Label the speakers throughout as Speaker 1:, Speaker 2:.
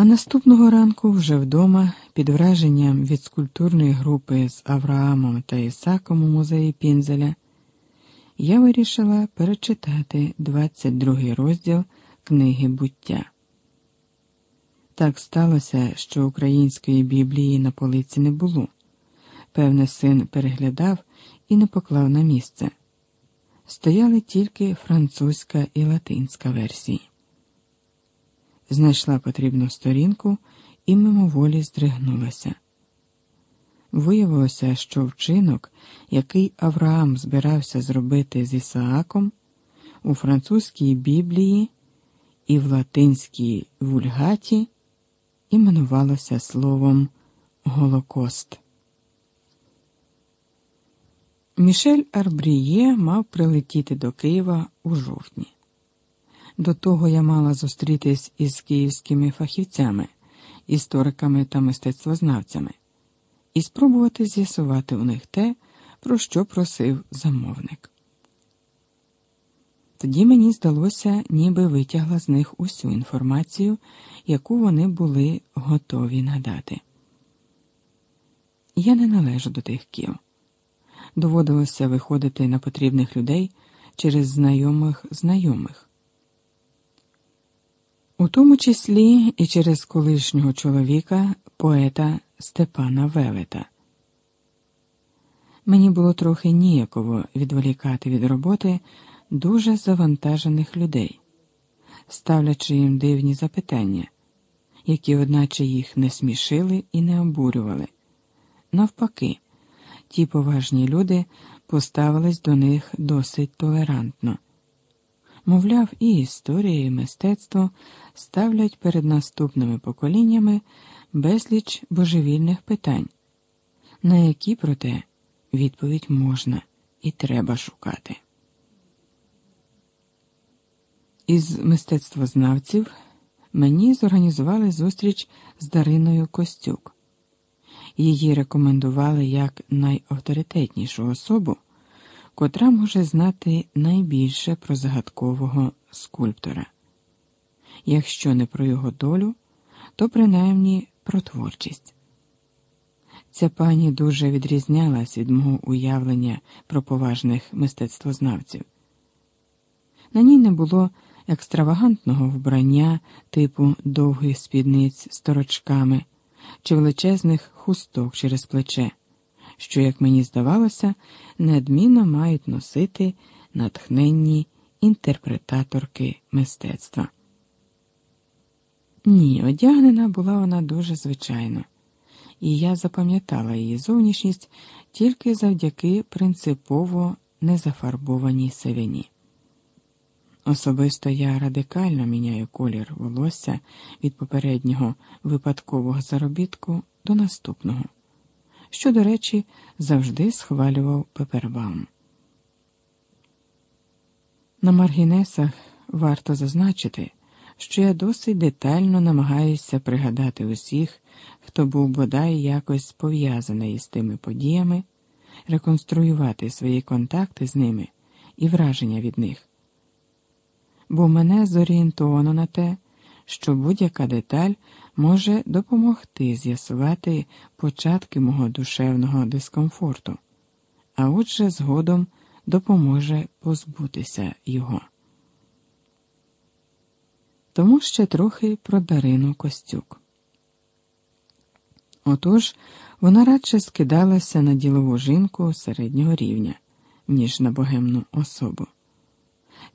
Speaker 1: А наступного ранку, вже вдома, під враженням від скульптурної групи з Авраамом та Ісаком у музеї Пінзеля, я вирішила перечитати 22 розділ книги буття. Так сталося, що української біблії на полиці не було. Певне, син переглядав і не поклав на місце. Стояли тільки французька і латинська версії. Знайшла потрібну сторінку і мимоволі здригнулася. Виявилося, що вчинок, який Авраам збирався зробити з Ісааком, у французькій Біблії і в латинській вульгаті іменувалося словом Голокост. Мішель Арбріє мав прилетіти до Києва у жовтні. До того я мала зустрітись із київськими фахівцями, істориками та мистецтвознавцями і спробувати з'ясувати у них те, про що просив замовник. Тоді мені здалося, ніби витягла з них усю інформацію, яку вони були готові надати. Я не належу до тих кіл. Доводилося виходити на потрібних людей через знайомих знайомих у тому числі і через колишнього чоловіка, поета Степана Велета. Мені було трохи ніяково відволікати від роботи дуже завантажених людей, ставлячи їм дивні запитання, які, одначе, їх не смішили і не обурювали. Навпаки, ті поважні люди поставились до них досить толерантно. Мовляв, і історія, і мистецтво ставлять перед наступними поколіннями безліч божевільних питань, на які, проте, відповідь можна і треба шукати. Із мистецтвознавців мені зорганізували зустріч з Дариною Костюк. Її рекомендували як найавторитетнішу особу котра може знати найбільше про загадкового скульптора. Якщо не про його долю, то принаймні про творчість. Ця пані дуже відрізнялась від мого уявлення про поважних мистецтвознавців. На ній не було екстравагантного вбрання типу довгих спідниць з торочками чи величезних хусток через плече що, як мені здавалося, неодмінно мають носити натхненні інтерпретаторки мистецтва. Ні, одягнена була вона дуже звичайно, і я запам'ятала її зовнішність тільки завдяки принципово незафарбованій сивині. Особисто я радикально міняю колір волосся від попереднього випадкового заробітку до наступного що, до речі, завжди схвалював Пепербаум. На маргінесах варто зазначити, що я досить детально намагаюся пригадати усіх, хто був бодай якось пов'язаний із тими подіями, реконструювати свої контакти з ними і враження від них. Бо мене зорієнтовано на те, що будь-яка деталь може допомогти з'ясувати початки мого душевного дискомфорту, а отже, згодом допоможе позбутися його. Тому ще трохи про Дарину Костюк. Отож, вона радше скидалася на ділову жінку середнього рівня, ніж на богемну особу.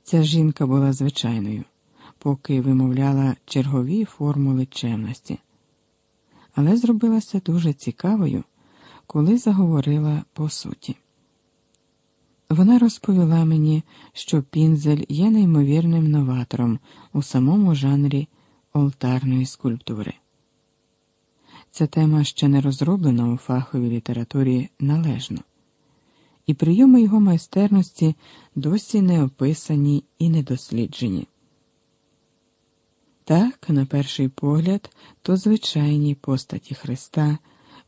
Speaker 1: Ця жінка була звичайною поки вимовляла чергові формули чемності, але зробилася дуже цікавою, коли заговорила по суті. Вона розповіла мені, що Пінзель є неймовірним новатором у самому жанрі олтарної скульптури. Ця тема ще не розроблена у фаховій літературі належно, і прийоми його майстерності досі не описані і не досліджені. Так, на перший погляд, то звичайні постаті Христа,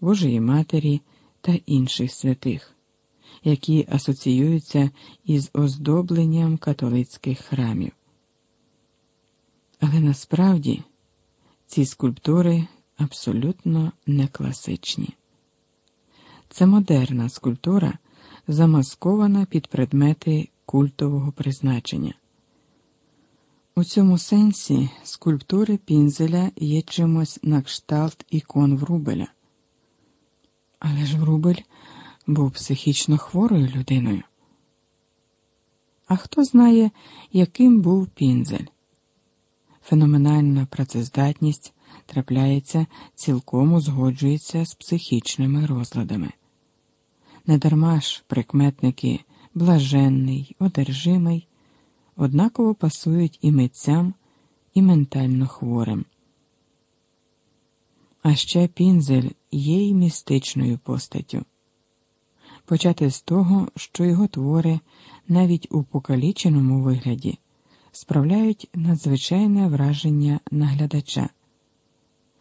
Speaker 1: Божої Матері та інших святих, які асоціюються із оздобленням католицьких храмів. Але насправді ці скульптури абсолютно не класичні. Це модерна скульптура, замаскована під предмети культового призначення. У цьому сенсі скульптури Пінзеля є чимось на кшталт ікон Врубеля. Але ж Врубель був психічно хворою людиною. А хто знає, яким був Пінзель? Феноменальна працездатність трапляється, цілком узгоджується з психічними розладами. Недарма ж прикметники блаженний, одержимий однаково пасують і митцям, і ментально хворим. А ще Пінзель є й містичною постаттю. Почати з того, що його твори навіть у покаліченому вигляді справляють надзвичайне враження на глядача.